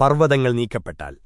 പർവതങ്ങൾ നീക്കപ്പെട്ടാൽ.